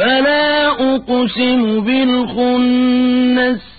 فلا أقسم بالخنس